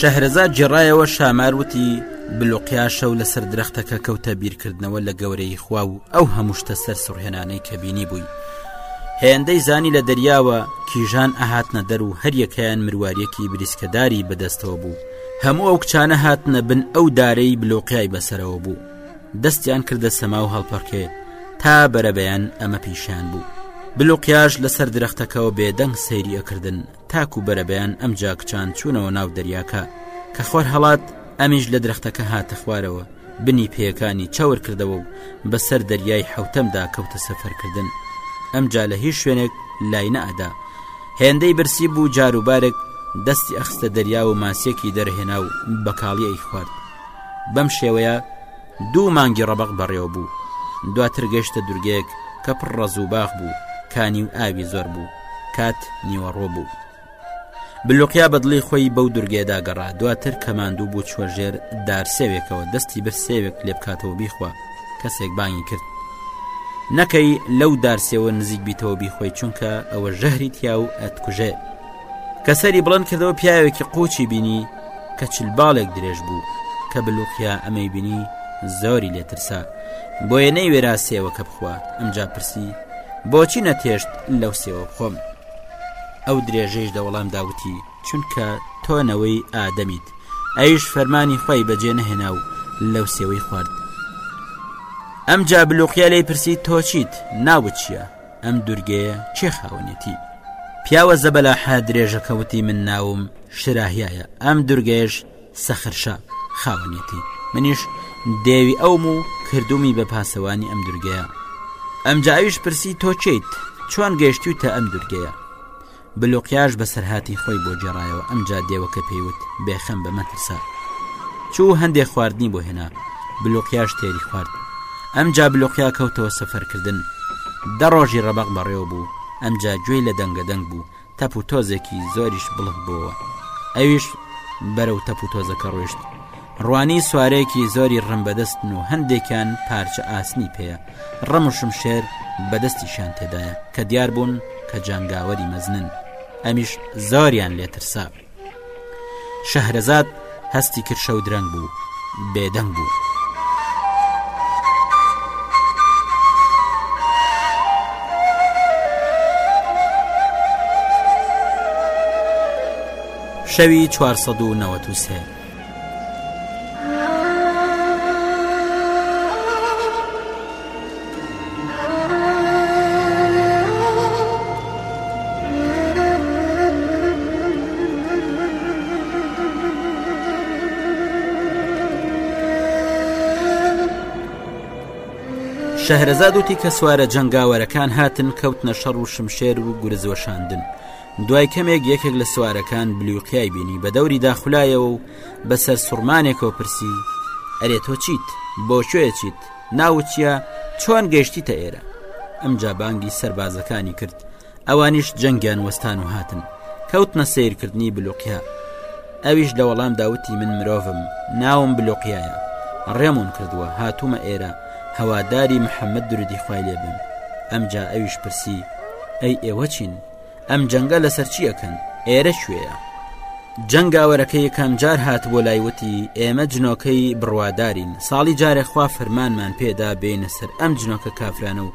شەهرەزاد جێڕایەوە شامار وتی بلوقیا شەو لەسەر درەختەکە کەوتە بیرکردنەوە لە گەورەی خوا و ئەو هەمووشتە سەر سڕهێنانەی کە بینی بووی هێندەی زانی لە دەریاوە کیژان ئەهاتنە دەر و هەریەکەیان مرواریەکی بریسکەداری بەدەستەوە بوو هەموو ئەو کچانە هاتنە بن ئەو دارەی بلۆقیای بەسەرەوە بوو دەستیان کردە سەما و هەڵپەڕکێ تا بەرەبەیان ئەمە پیشان بوو بلوقیاش لەسەر درەختەکەەوە بێدەنگ سەیری ئەکردن تاکو بەرەبیان ئەم جاکچان چوونەوە ناو دەریاکە کە خۆر هەڵات ئەمیش لە درەختەکە هاتە خوارەوە بنی پێەکانی چاور کردەوە و بەسەر دەریای حوتەمدا کەوتە سەفەرکردن ئەمجا لە هیچ شوێنێک لای نەئەدا هێندەی برسی بوو جار و بارێک دەستی ئەخستە دەریا و ماسیەکی دەرهێنا و بەکاڵی ئەی خوارد بەم شێوەیە دوو مانگی ڕەبق بەڕێوە بوو دواتر گەشتە دورگەیەک کە پڕ ڕەز و باخ بوو کانی و ئاوی زۆر بوو کات نیوەڕۆ بوو بلوقیا بەدڵی خۆی بەو دورگێدا گەڕا دواتر کەماندوو بوو چوە ژێر دار سێوێکەوە دەستی بر سێوێک لێ بکاتەوە بیخوا کەسێک بانگی کرد نەکەی لەو دارسێەوە نزیک بیتەوە بیخۆی چونکە ئەوە ژەهری تیا و ئەتکوژێ کەسەری بڵند کردەوە پیاوێکی قوچی بینی کە چل باڵێک درێژ بوو کە بلوقیا ئەمەی بینی زۆری لێترسا بۆیە نەی وێرا سێوە کە بخوا ئەمجا پرسی بۆچی نەتێشت لەو سێوە بخۆم ئەو درێژەیش دەوەڵام داوتی چونکە تۆ نەوەی ئادەمیت ئەویش فەرمانی خۆی بەجێ نەهێنا و لەو سێوەی خوارد ئەم جا بلوقیە لی پرسی تۆچیت ناوت چییە ئەم دورگەیە چێ خاوەنێتی پیاوە زەبەلا حە درێژەکەوتی من ناوم شراهایە ئەم دورگەش سەخرشە خاوەنێتی منیش دێوی ئەوم و کردومی بە پاسەوانی ئەم دورگەیە ئەم جاویش پرسی تۆچیت چۆن گەشتوتە ئەم دورگەیە بلوقیاش بەسەرهاتی خۆی بۆ جێڕایەوە ئەمجا دێوەکە پێیوت بێخەم بە مەترسە چوو هەندێک خواردنی بۆ هێنا بلوقیاش تێری خوارد ئەمجا بلوقیا کەوتەوە سەفەرکردن دە ڕۆژی ڕەبق بەڕێوە بوو ئەمجا گوێی لە دەنگە دەنگ بوو تەپ و تۆزێکی زۆریش بڵند بووەوە ئەویش بەرەو تەپ و تۆزەکە ڕۆیشت ڕوانی سوارێکی زۆری ڕم بەدەستن و هەندێکیان پارچە ئاسنی پێەیە ڕەم و شمشێر بەدەستیشان تێدایە کە دیار بوون کە جانگاوەری مەزنن ئەمیش زۆریان لێترسا شەهرەزاد هەستی کرد شەو درەنگ بوو بێدەنگ بوو. شەوی 1993. شەهرەزاد وتی کە سوارە جەنگاوەرەکان هاتن کەوتنە شەڕ و شمشێر و گورزوەشاندن دوای کەمێک یەکێک لە سوارەکان بلیوقیای بینی بە دەوری داخلایەوە و بە سەر سوڕمانێکەوە پرسی ئەرێ تۆ چیت بۆ شوێ چیت ناوچە چۆن گەشتیتە ئێرە ئەم جابانگی سربازەکانی کرد ئەوانیش جەنگیان وەستان و هاتن کەوتنە سیرکردنی بلوقیا ئەویش لە وەڵام داوتی من مرۆڤم ناوم بلوقیایە ڕێمون کردووە هاتوومە ئێرە هەواداری محەممەد درودی خوای لێبن ئەمجا ئەویش پرسی ئەی ئێوە چین؟ ئەم جەنگە لەسەر چیەکەن ئێرە کوێە جەنگاوەرەکەی کامجار هات بۆ لای وتی ئێمە جنۆکەی بڕوادارین ساڵی جارێ خوا فەرمانمان پێدا بینە سەر ئەم جنۆکە کافرانە و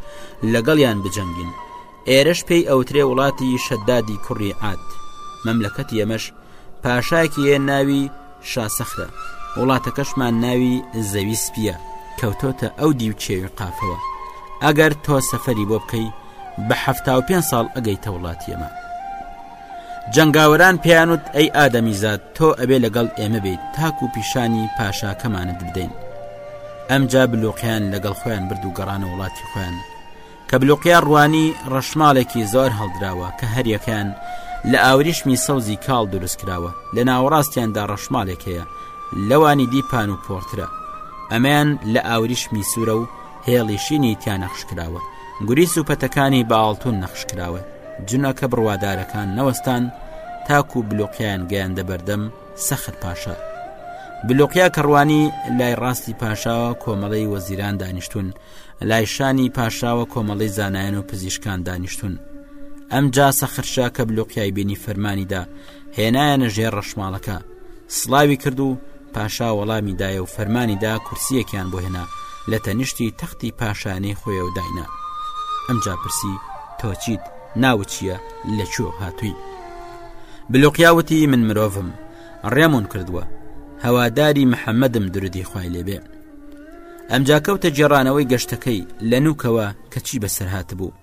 لەگەڵیان بجەنگین ئێرەش پێی ئەوترێ وڵاتی شەدادی کوڕی عاد مەملەکەتی ئەمەش پاشاکی هێ ناوی شاسەخرە، وڵاتەکەشمان ناوی زەوی سپییە، کەوتۆتە ئەو دیو چێوی قافەوە، ئەگەر تۆ سەفەری بۆ بکەی بە حەفتا و پێنج ساڵ ئەگەیتە وڵاتی ئێمە. جەنگاوەران پێیانوت ئەی ئادەمیزاد تۆ ئەبێ لەگەڵ ئێمە بیت تاک و پیشانی پاشاکەمانت بدەین ئەمجا بلوقیان لەگەڵ خۆیان برد و گەڕانە وڵاتی خۆیان کەبلوقیە ڕوانی ڕەشماڵێکی زۆر هەڵدراوە کە هەریەکەیان لە ئاوریشمی سەوزی کاڵ دروستکراوە لە ناوەڕاستیاندا ڕەشماڵێک هەیە لەوانی دی پان و پۆڕترە ئەمەیان لە ئاوریشمی سوورە و هێڵیشینی تیا نەخش کراوە گوریس و پەتەکانی باڵتون نەخش کراوە جنەکە بڕوادارەکان نەوەستان تاکو بلوقیان گەیاندە بەردەم سەخت پاشا بلوقیا کەڕوانی لای ڕاستی پاشاوە کۆمەڵی وەزیران دانیشتون و لای شانی پاشاوە کۆمەڵی زانایان و پزیشکان دانیشتون ئەم جا سەخرشا کە بلوقیای بینی فەرمانیدا هێنایەنە ژێر ڕەشماڵەکە سلاوی کرد و پاشا وەڵامی دایە و فەرمانیدا کورسیەکیان بۆ هێنا لە تەنیشتی تەختی پاشانەی خۆی و داینا ئەمجا پرسی تۆچیت ناوت چییە لە چۆ هاتووی بلوقیاوتی من مرۆڤم ڕێمون کردووە هەواداری محەممەدم درودی خی لێبێ ئەمجا کەوتە جێڕانەوەی گەشتەکەی لە نوکەوە کەچی بەسەر هاتبوو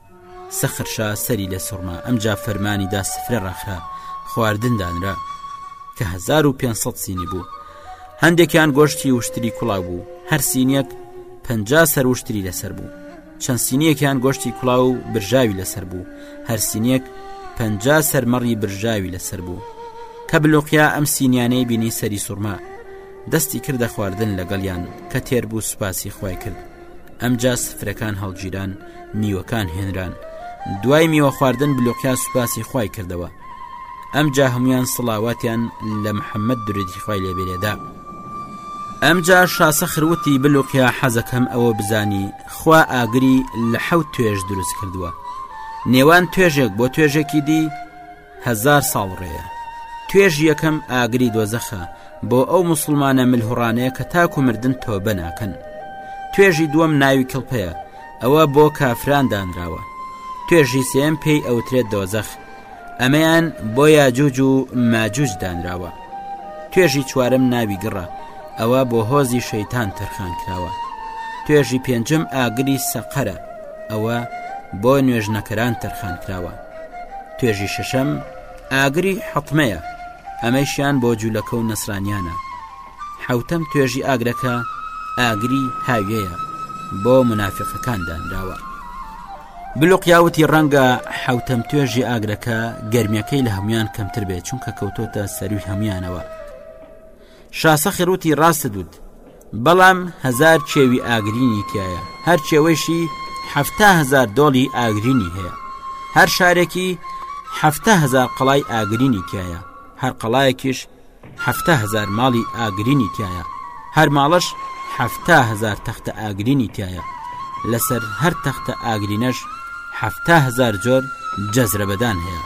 سەخرشا سەری لە سوڕما ئەمجا فەرمانی دا سفرە ڕاخرا خواردن دانرا کە 1500 سینی بوو هەندێکیان گۆشتی وشتری کوڵاو بوو هەر سینیەک پ سەر وشتری لەسەر بوو چەند سینیەکیان گۆشتی کوڵاو و برژاوی لەسەر بوو هەر سینیەک پ سەرمەڕی برژاوی لەسەر بوو کە بلوقیا ئەم سینیانەی بینی سەری سوورما دەستی کردە خواردن لەگەڵیان کە تێر بوو سوپاسی خی کرد ئەمجا سفرەکان هەڵگیران میوەکان هێنران دوای میوە خواردن بلوقیا سوپاسی خی کردەوە ئەمجا هەمویان سڵاواتیان لە محەممەد درێتی خی لێبێرێدا ئەمجا شاسە خروتی بلوقیا حەزەکەم ئەوە بزانی خوا ئاگری لە حەوت توێش دروست کردووە نێوان توێژێک بۆ توێژێکی دی هەزار ساڵ ڕێیە توێژ یەکەم ئاگری دۆزەخە بۆ ئەو مسلمانە ملهوڕانەیە کە تاکو مردن تۆبە ناکەن توێژی دووەم ناوی کڵپەیە ئەوە بۆ کافران دانراوە توێژی سێم پێی ئەوترێت دۆزەخ ئەمەیان بۆ یاجوج و ماجوج دانراوە توێژی چوارم ناوی گڕە ئەوە بۆ هۆزی شەیتان تەرخان کراوە توێژی پێنجم ئاگری سەقەرە ئەوە بۆ نوێژنەکەران تەرخان کراوە توێژی شەشەم ئاگری حەتمەیە ئەمەشیان بۆ جوولەکە و نەسرانیانە حوتەم توێژی ئاگرەکە ئاگری هاویەیە بۆ منافقەکان دانراوە بلوقیاوتی ڕەنگە حوتەم توێژی ئاگرەکە گەرمیەکەی لە هەموان کەمتر بێت چونکە کەوتۆتە سەروی هەموانەوە شا سەخر وتی ڕاستت وت بەڵام هەزار چێوی ئاگرینی تایە هەر چێوەیشی حەفتا هزار دۆڵی ئاگرینی هەیە هەر شارێکی حەفتا هزار قەڵای ئاگرینی تایە هەر قەڵایەکیش حەفتا هزار ماڵی ئاگرینی تایە هەر ماڵش حەفتا هزار تەختە ئاگرینی تایە لەسەر هەر تەختە ئاگرینەش حەفتا هزار جۆر جەزرە بەدان هەیە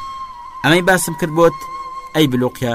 ئەمەی باسم کرد بۆت ئەی بلوقە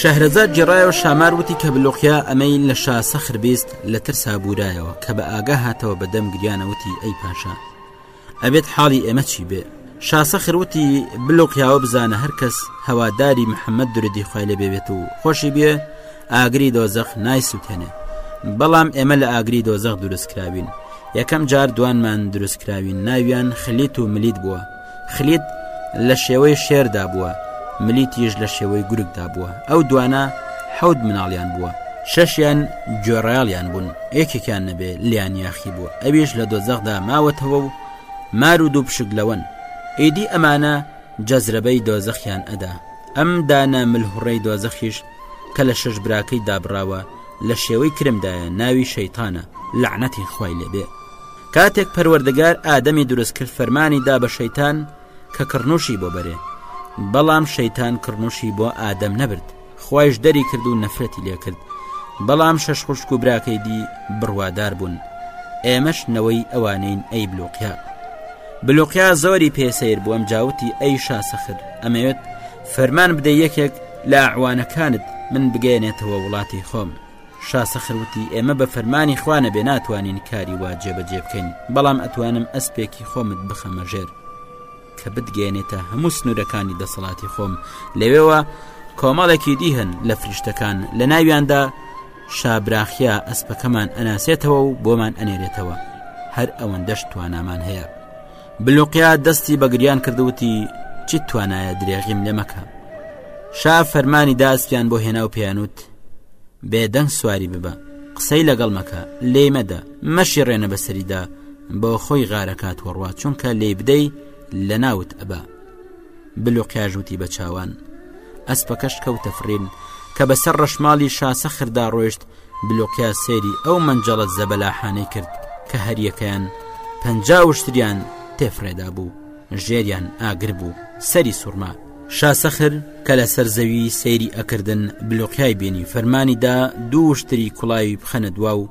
شەهرەزاد جێڕایەوە شامار وتی کە بلوقیا ئەمەی لە شا سەخر بیست لە ترسا بورایەوە کە بە ئاگا هاتەوە بە دەم گریانەوتی ئەی پاشا ئەبێت حاڵی ئێمە چی بێ شاسە خروتی بلوقیاوە بزانە هەر کەس هەواداری محەممەد درودی خۆی لە بێبێت و خۆشی بێ ئاگری دۆزەخ نایسووتێنێ بەڵام ئێمە لە ئاگری دۆزەخ دروستکراوین یەکەم جار دوانمان دروستکراوین ناویان خلیت و ملیت بووە خلید لە شێوەی شێردا بووە ملیتیش لە شێوەی گورکدا بووە ئەو دوانە حەوت مناڵیان بووە شەشیان جۆرایڵیان بوون یەکێکیان نەبێ لیان یاخی بووە ئەویش لە دۆزەخدا ماوەتەوە و مار و دوو پشک لەوەن ئیدی ئەمانە جەزرەبەی دۆزەخیان ئەدا ئەم دانە ملهوڕێی دۆزەخیش کە لە شش براکەی دابراوە لە شێوەی کرمدایە ناوی شەیتانە لەعنەتی خوای لێبێ کاتێک پەروەردگار ئادەمی دروست کرد فەرمانی دا بە شەیتان کە کڕنوشی بۆ بەرێ بەڵام شەیتان کڕنوشی بۆ ئادەم نەبرد خۆش دەری کرد و نەفرەتی لێ کرد بەڵام شەش خوشک و براکەی دی بڕوادار بوون ئێمەش نەوەی ئەوانین ئەی بلوقیا بلوقیا زۆری پێسەیر بووم جاوتی ئەی شاسەخر ئەمەوێت فەرمان بدە یەکێک لە عوانەکانت من بگەێنێتەوە وڵاتی خۆم شا سەخر وتی ئێمە بە فەرمانی خوا نەبێ ناتوانین کاری وا جێبەجێ بکەین بەڵام ئەتوانم ئەسپێکی خۆمت بخەمە ژێر کە بتگەێنێتە هەموو سنوورەکانی دەسەڵاتی خۆم لەوێوە کۆمەڵێکی دی هەن لە فریشتەکان لە ناویاندا شابراخیا ئەسپەکەمان ئەناسێتەوە و بۆمان ئەنێرێتەوە هەر ئەوەندەش توانامان هەیە بلوقیا دەستی بە گریان کردوتی چیت توانایە درێغیم لێ مەکە شا فەرمانی داسپیان بۆ هێنا و پێیانوت بێدەنگ سواری ببە قسەی لەگەڵ مەکە لێی مەدە مەشی ڕێنە بەسەریدا بۆ خۆی غارەکات وەڕات چونکە لێی بدەی لە ناوت ئەبا بلوقیاژ وتی بە چاوان ئەسپەکەش کەوتە فرین کە بەسەر ڕەشماڵی شاسەخردا ڕۆشت بلوقیا سێری ئەو منجەڵت زەبەلاحانەی کرد کە هەریەکەیان پەنجا وشتریان تێفرێدا بوو ژێریان ئاگر بوو سەری سوورما شاسەخر کە لە سەر زەوی سەیری ئەکردن بلوقیای بینی فەرمانی دا دوو شتری کوڵاوی بخەنە دوا و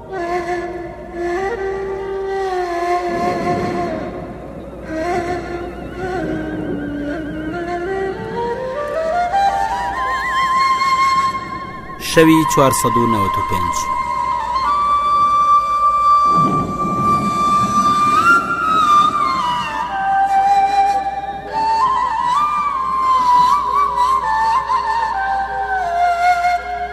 شەوی چوار سەد و نەوەت و پێنج.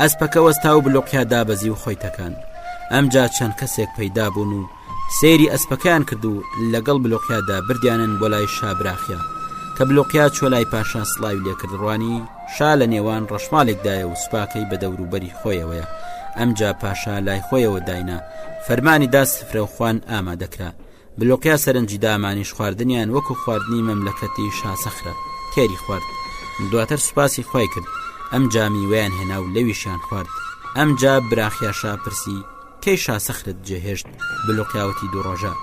ئەسپەکە وەستا و بلوقیا دابەزی و خۆی تەکان ئەمجا چەند کەسێک پەیدا بوون و سەیری ئەسپەکەیان کرد و لەگەڵ بلوقیادا بردیانن بۆ لای شابراخیا کە بلوقیا چۆ لای پاشا سلاوی لێکرد ڕوانی شا لە نێوان ڕەشمالێکدایە و سوپاکەی بە دەوروبەری خۆیەوەیە ئەمجا پاشا لای خۆیەوە داینا فەرمانی دا سفرە و خوان ئامادەکرا بلوقیا سەرنجی دامانیش خواردنیان وەکو خواردنی مەملەکەتی شاسەخرە تێری خوارد دواتر سوپاسی خی کرد ئەم جامی ویان هێنا و لەویشیان خوارد ئەم جا براخیا شاپرسی کەی شاسەخرت جێهێشت بلوقیاوەتی دوو ڕۆژە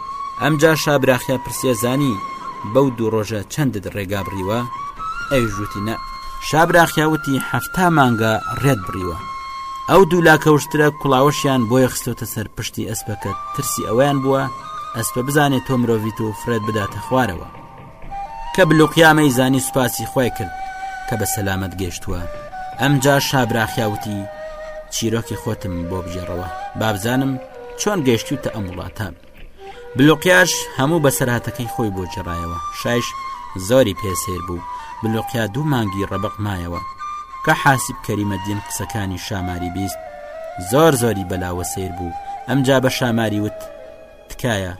ئەم جا شابراخیا پرسیە زانی بەو دوو ڕۆژە چەندت ڕێگا بڕیوە ئەویژوتی نە شابراخیاوتی هەفتا مانگە ڕێت بڕیوە ئەو دوو لاکەوشترە کوڵاوەشیان بۆیە خستۆتە سەر پشتی ئەسپەکە ترسی ئەویان بووە ئەسپە بزانێت تۆ مرۆڤیت و فرێت بداتە خوارەوە کە بلوقیامەی زانی سوپاسی خی کرد کە بە سەلامت گەشتووە ئەمجا شابراخیاوتی چیرۆکی خۆتم بۆ بژێڕەوە بابزانم چۆن گەشتوتە ئەم وڵاتە بلوقیاش هەموو بەسەرهاتەکەی خۆی بۆ جێڕایەوە شایش زۆری پێسێر بوو بلوقیا دوو مانگی ڕەبق مایەوە کە حاسب کەریمە دین قسەکانی شاماری بیست زۆر زۆری بەلاوە سیر بوو ئەمجا بە شاماری وت تکایە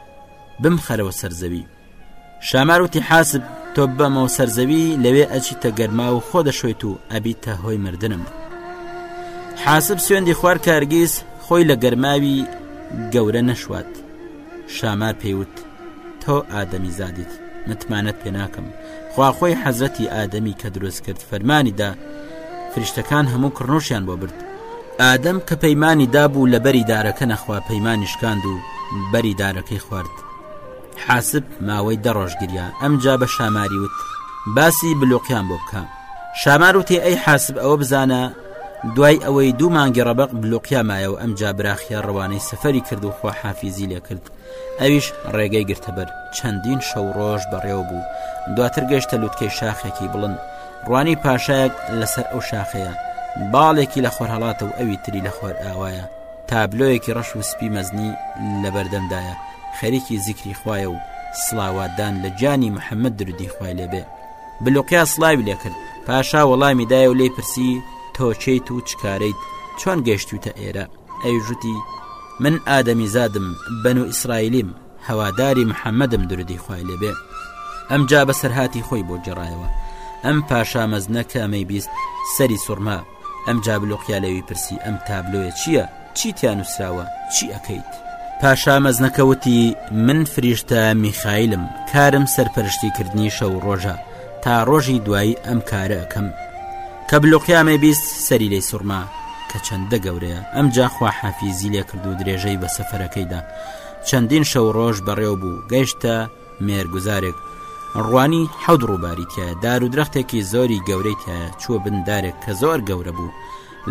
بمخەرەوە سەرزەوی شامار وتی حاسب تۆ بەمەوە سەرزەوی لەوێ ئەچیتە گەرما و خۆ دەشۆیت و ئەبیتە هۆی مردنم حاسب سوێندی خوار کارگیز خۆی لە گەرماوی گەورە نەشوات شامار پێیوت تۆ ئادەمی زادیت متمانەت پێ ناکەم خواخۆی حەزەتی ئادەمی کە دروست کرد فەرمانیدا فریشتەکان هەموو کڕنوشیان بۆ برد ئادەم کە پەیمانانی دابوو لە بەری دارەکە نەخوا پەیمانانی شکاند و بەری دارەکەی خوارد حاسب ماوەی دە ڕۆژ گریا، ئەمجا بە شاماری وت، باسی بلوقیان بۆ بکە. شامار وتی، ئەی حاسب ئەوە بزانە، دوای ئەوەی دوو مانگی ڕەبەق بلوقیا مایەوە ئەمجا براخیا ڕەوانەی سەفەری کرد و خواحافیزی لێ کرد، ئەویش ڕێگەی گرتە بەر، چەندین شەو ڕۆژ بەڕێوە بوو، دواتر گەیشتە لوتکەی شاخێکی بڵند، ڕوانی پاشایەک لەسەر ئەو شاخەیە، باڵێکی لە خۆرهەڵاتە و ئەوی تری لە خۆرئاوایە. تابلۆیەکی ڕەش و سپی مەزنی لە بەردەمدایە خەریکی زیکری خوایە و سڵاواتدان لە جانی محەممەد درودی خوای لێبێ بلوقیا سلاوی لێکرد پاشا وەڵامی دایە و لی پرسی تۆچیت و چکارەیت چۆن گەشتوتە ئێرە ئەیژوتی من ئادەمی زادم بەن و ئیسرائیلیم هەواداری محەممەدم درودی خوای لێبێ ئەم جا بەسەرهاتی خۆی بۆ جێڕایەوە ئەم پاشا مەزنەکە ئەمەی بیست سەری سوڕما ئەم جابلوقیە لەوی پرسی ئەم تابلۆیە چییە؟ چی تیا نووسراوە؟ چی ئەکەیت؟ پاشا مەزنەکە وتی من فریشتە میخایلم کارم سەرپەرشتی کردنی شەو و ڕۆژە تا ڕۆژی دوایی ئەم کارە ئەەکەم کە بلوقیامێ بیست سەری لی سوڕما کە چەندە گەورەیە ئەم جاخوا حەفیزی لێ کرد و درێژەی بە سەفەرەکەیدا چەندین شەو ڕۆژ بەڕێو بوو گەیشتە مێرگزارێک ڕوانی حەود ڕووباری تایە دار و درەختێکی زۆری گەورەی تایە چووە بندارێک کە زۆر گەورە بوو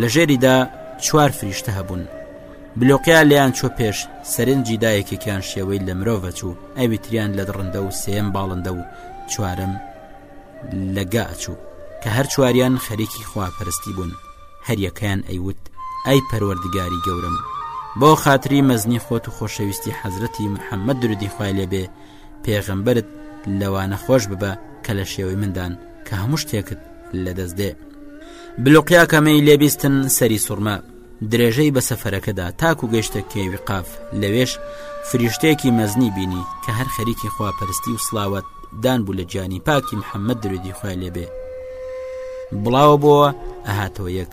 لە ژێریدا چوار فریشتە هەبوون بلوقیا لێیان چۆ پێش سەرنجی دایەکێکیان شێوەی لە مرۆڤە چوو ئەوی تریان لە دڕندە و سێم باڵندە و چوارم لەگا ئەچوو کە هەر چواریان خەریکی خواپەرستی بوون هەریەکەیان ئەیوت ئەی پەروەردگاری گەورم بۆ خاتری مەزنی خۆت و خۆشەویستی حەزرەتی محەممەد درودی خوای لێبێ پێغەمبرت لەوانە خۆش ببە کە لە شێوەی مندان کە هەموو شتێکت لەدەست دێ بلوقیاکەمەی لێبیستن سەری سوڕما درێژەی بە سەفەرەکەدا تاکو گەشتە کێوی قاف لەوێش فریشتێکی مەزنی بینی کە هەر خەریکی خواپەرستی و سلاوت دان بوو لە گیانی پاکی محەممەد درودی خۆیان لێبێ بڵاوە بۆوە ئەهاتەوە یەک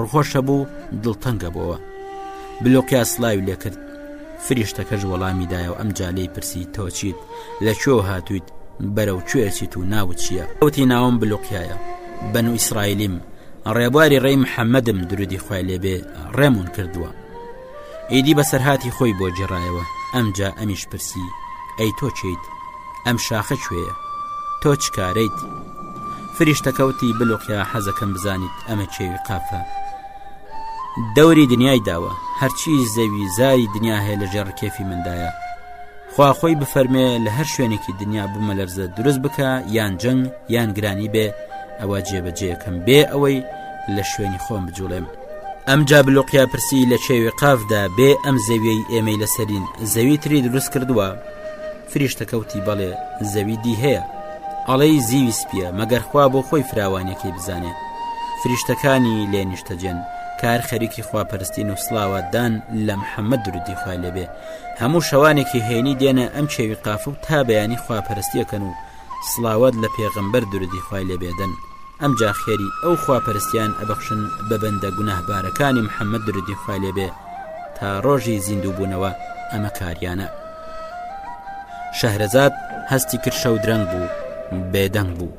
ڕخۆشە بوو دڵتەنگە بۆوە بلوقیا سلاوی لێکرد فریشتەکەش وەڵامی دایە و ئەم جالەی پرسی تۆچیت لە کوێ هاتوویت بەرە و کوێچیت و ناوت چییە ئەوتی ناوم بلوقیایە بەن و ئیسرائیلیم ڕێبواری ڕێی محەممەدم درودی خۆی لێبێ ڕێمون کردووە ئیدی بەسەرهاتی خۆی بۆ گێڕایەوە ئەمجا ئەمیش پرسی ئەی تۆ چیت ئەم شاخە کوێیە تۆ چ کارەیت فریشتەکەوتی بلوقیا حەزەکەم بزانیت ئەمە چێوی قافە دەوری دنیای داوە هەرچی زەوی زاری دنیا هەیە لە ژێڕ کێفی مندایە خواخۆی بفەرمێ لە هەر شوێنێکی دنیا بوومە لەرزە دروست بکە یان جەنگ یان گرانی بێ ئەوە جێبەجێەکەم بێ ئەوەی لە شوێنی خۆم بجوڵێم ئەمجا بلوقیا پرسی لە چێوی قافدا بێ ئەم زەویەی ئێمەی لەسەرین زەوی تری دروست کردووە فریشتەکەوتی بەڵێ زەوی دی هەیە ئەڵەی زیوی سپیە مەگەرخوا بۆ خۆی فراوانەکەی بزانێت فریشتەکانی لێ نیشتەجێن کار خەریکی خواپەرستین و سلاواتدان لە محەممەد درودی خوا لەبێ هەموو شەوانێکی هێنی دێنە ئەم چێوی قاف و تا بەیانی خواپەرستیەکەن و سڵاوت لە پێغەمبەر دردی خی لێبێدەن ئەم جا خێری ئەو خواپەرستیان ئەبەخشن بە بەندە گوناهبارەکانی محەممەد دردی خی لێبێ تا ڕۆژی زیندوو بوونەوە ئەمە کاریانە شەهرەزاد هەستی کرشە و درەنگ بوو بێدەنگ بوو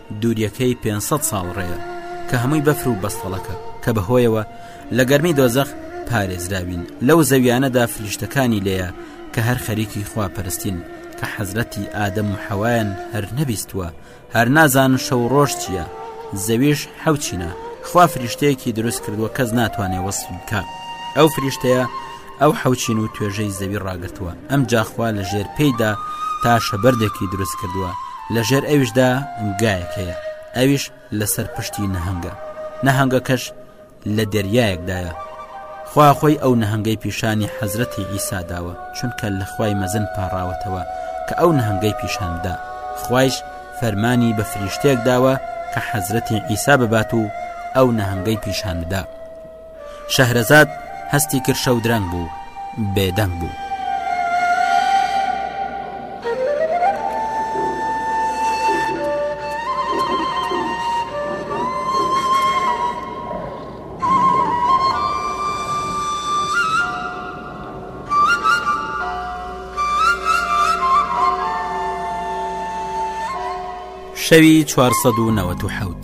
دووریەکەی پێنج سەد ساڵ ڕێیە کە هەمووی بەفر و بەستەڵەکە کە بەهۆیەوە لە گەرمی دۆزەخ پارێزراوین لەو زەویانەدا فریشتەکانی لێە کە هەر خەریکی خوا پەرستین کە حەزرەتی ئادەم و حەوایان هەر نەبیستوە هەر نازان شەو ڕۆژ چییە زەویش حەوچینە خوا فریشتەیەکی دروست کردووە کەس ناتوانێ وەسفی بکە ئەو فریشتەیە ئەو حەوچین و توێژەی زەوی ڕاگرتووە ئەم جاخوا لە ژێر پێیدا تاشە بەردێکی دروست کردووە لە ژێر ئەویشدا گایەک هەیە ئەویش لەسەر پشتی نەهنگە نەهنگەکەش لە دەریایەکدایە خوا خۆی ئەو نەهنگەی پیشانی حەزرەتی ئیسا داوە چونکە لە خوای مەزن پاڕاوەتەوە کە ئەو نەهنگەی پیشاندا خوایش فەرمانی بە فریشتێک داوە کە حەزرەتی ئیسا ببات و ئەو نەهنگەی پیشاندا شەهرەزاد هەستی کرد شەو درەنگ بوو بێدەنگ بوو. شەوی چوار سەد و نەوەت و حەوت.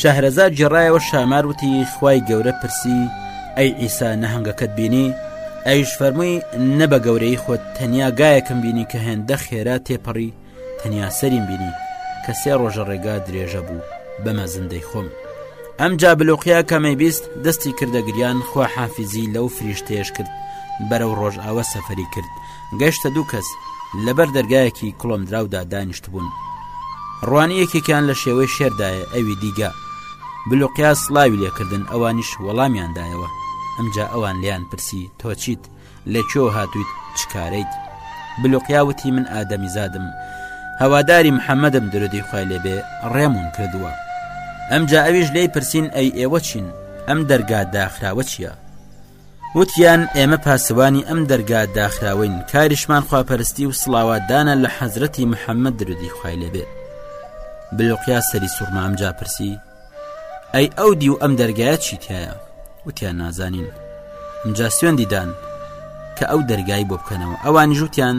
شەهرەزاد گێڕایەوە شامار وتی خوای گەورە پرسی ئەی ئیسا نەهنگەکەت بینی ئەیش فەرمووی نە بە گەورەی خۆت تەنیا گایەکم بینی کە هێندە خێرا تێپەڕی تەنیا سەریم بینی کە سێ ڕۆژە ڕێگا درێژە بوو بەمە زندەی خۆم ئەم جا بلوقیا کەمەی بیست دەستی کردە گریان خوا حافزی لەو فریشتێش کرد بەرەو ڕۆژئاوە سەفری کرد گەشتە دوو کەس لەبەر دەرگایەکی کڵۆمدراودا دانیشتبوون ڕوانی یەکێکیان لە شێوەی شێردایە ئەوی دیگە بلوقیا سلاوی لێکردن ئەوانیش وەڵامیان دایەوە ئەمجا ئەوان لیان پرسی تۆچیت لە کوێ هاتوویت چکارەیت بلوقیاوتی من ئادەمی زادم هەواداری محەممەدم درودی خی لێبێ ڕێمون کردووە ئەمجا ئەویش لی پرسین ئەی ئێوە چین ئەم دەرگا داخراوە چییە؟ وتیان ئێمە پاسەوانی ئەم دەرگا داخراوەین کاریشمان خواپەرستی و سڵاواتدانە لە حەزرەتی محەممەد درودی خوای لێبێ بلوقیا سەری سوورمام جا پرسی ئەی ئەو دی و ئەم دەرگایە چی تایە وتیان نازانین ئەمجا سوێندی دان کە ئەو دەرگای بۆ بکەنەوە ئەوانی ژوتیان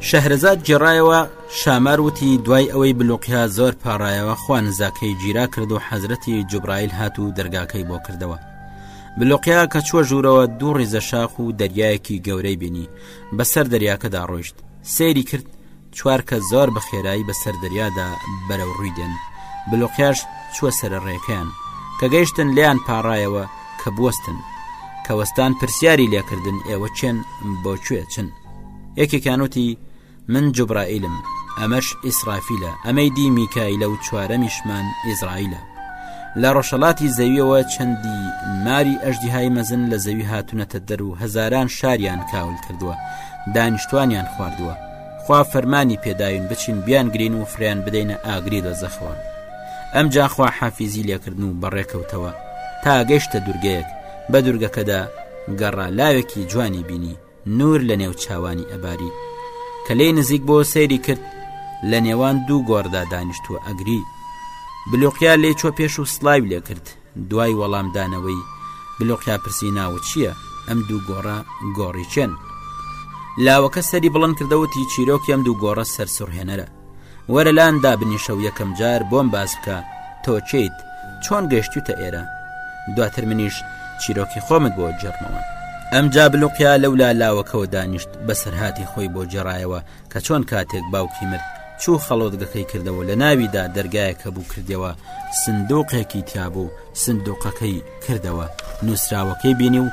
شەهرەزاد گێڕایەوە شامار وتی دوای ئەوەی بلوقیا زۆر پاڕایەوە خوا نزاکەی گیرا کرد و حەزرەتی جوبرایل هات و دەرگاکەی بۆ کردەوە بلوقیا کە چووە ژوورەوە دوو ڕیزە شاخ و دەریایەکی گەورەی بینی بەسەر دەریاکەدا ڕۆیشت سەیری کرد چوارکە زۆر بە خێرایی بەسەر دەریادا بەرەو ڕووی دێن بلوقیاش چووە سرە ڕێکەیان کە گەیشتن لیان پاڕایەوە کە بوەستن کەوەستان پرسیاری لێکردن ئێوە چێن بۆ کوێ چن یەکێکیان وتی من جوبرائیلم ئەمەش ئیسرافیلە ئەمەی دی میکایلە و چوارەمیشمان ئیزرائیلە لە ڕۆژەڵاتی زەویەوە چەندی ماری ئەژدیهای مەزن لە زەوی هاتونەتە دەر و هەزاران شاریان کاول کردووە دانیشتوانیان خواردووە خوا فەرمانی پێداوین بچین بیان گرین و فریان بدەینە ئاگری لە زەخەوە ئەم جاخوا حافیزی لێکردن و بەڕێکەوتەوە تا گەشتە دوورگەیەک بە دوورگەکەدا گەڕا لاوێکی جوانی بینی نور لە نێو چاوانی ئەباری کە لێی نزیک بۆ سەیری کرد لە نێوان دوو گۆڕدا دانیشتووە ئەگری بلوقیا لێ چۆ پێش و سلاوی لێ کرد دوای وەڵامدانەوەی بلوقیا پرسی ناوە چییە ئەم دوو گۆڕە گۆڕی چێن لاوەکە سەری بڵند کردەوەتی چیرۆکی ئەم دوو گۆڕە سەرسوڕهێنەرە وەرە لام دابنیشە و یەکەم جار بۆم باس بکە تۆ کێیت چۆن گەشتوتە ئێرە دواتر منیش چیرۆکی خۆمت بۆ جێڕمەوە ئەم جابلوقیا لەولا لاوەکەوە دانیشت بەسەرهاتی خۆی بۆ جێڕایەوە کە چۆن کاتێک باوکی مرد چوو خەڵۆتگەکەی کردەوە لە ناویدا دەرگایەکە بوو کردەوە سندوقێکی تیابوو سندوقەکەی کردەوە نووسراوەکەی بینی و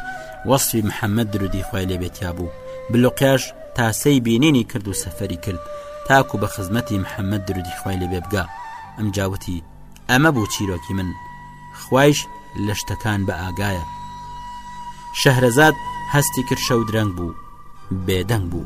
وەصفی محەممەد درودی خی لێبێتیا بوو بلوقیاش تا سەی بینینی کرد و سەفەری کرد تاکو بە خزمەتی محەممەد درودی خوای لێ بێبگا ئەم جاوتی ئەمە بوو چیرۆکی من خوایش لە شتەکان بە ئاگایە شەهرەزاد هەستی کرد شەو درەنگ بوو بێدەنگ بوو.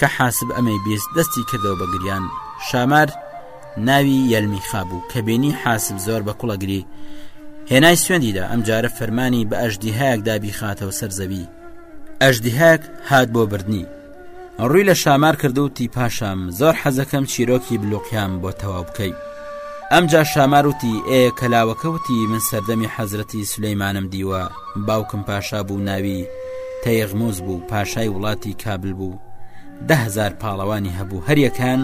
کە حاسب ئەمەی بیست دەستی کردەوە بە گریان شامار ناوی یەلمی خابوو کە بینی حاسب زۆر بە کوڵەگری هێنای سوێندیدا ئەم جارە فەرمانی بە ئەژدیهایەک دابی خاتەوە سەر زەوی ئەژدیهاک هات بۆ بردنی ڕووی لە شامار کرد و تیپاشام زۆر حەزەکەم چیرۆکی بلوقیان بۆ تەواو بکەیت ئەمجا شامار وتی، ئێ کەلاوەکە وتی، من سەردەمی حەزرەتی سولەیمانم دیوە، باوکم پاشا بوو ناوی، تەیغموز، بوو، پاشای وڵاتی، کابل، بوو، دە هەزار پاڵەوانی هەبوو، هەریەکەیان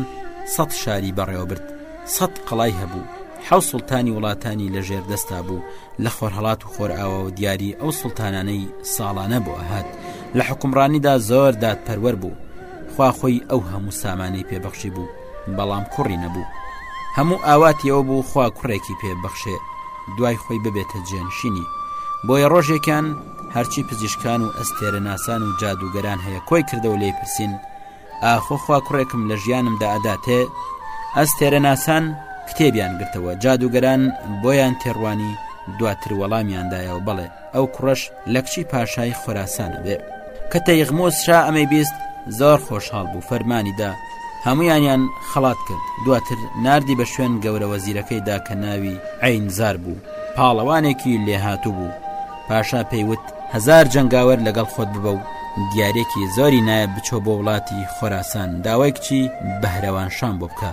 سەد شاری بەڕێوەبرد، سەد قەڵای هەبوو، حەو سوڵتانی وڵاتانی لە ژێر دەستا بوو، لە خۆرهەڵات و خۆرئاواوە دیاری ئەو سوڵتانانەی ساڵانە بۆ ئەهات، لە حوکمڕانیدا زۆر دادپەروەر بوو، خوا خۆی ئەو هەموو سامانەی پێ بەخشیبوو. بەڵام کوڕی نەبوو هەموو ئاواتی ئەوە بوو خوا کوڕێکی پێ بەخشێ دوای خۆی ببێتە جێنشینی بۆیە ڕۆژێکان هەرچی پزیشکان و ئەستێرە ناسان و جادوگەران هەیە کۆی کردەوە لێ پرسین ئاخۆخوا کوڕێکم لە ژیانمدا ئەداتێ ئەستێرە ناسان کتێبیان گرتەوە جادوگەران بۆیان تێڕوانی دواتر وەڵامیاندایەوە بڵێت ئەو کوڕەش لە کچی پاشای خۆراسانە بێ کە تەیغمۆز شا ئەمەی بیست زۆر خۆشحاڵ بوو فەرمانیدا هەمویانیان خەڵات کرد دواتر نردی بە شوێن گەورە وەزیرەکەیدا کە ناوی عینزار بوو پاڵەوانێکی لێهاتوو بوو پاشا پێیوت هزار جەنگاوەر لەگەڵ خۆت ببە و دیارێکی زۆری نایە بچۆ بۆ وڵاتی خۆراسان داوای کچی بەهرەوانشان بۆ بکە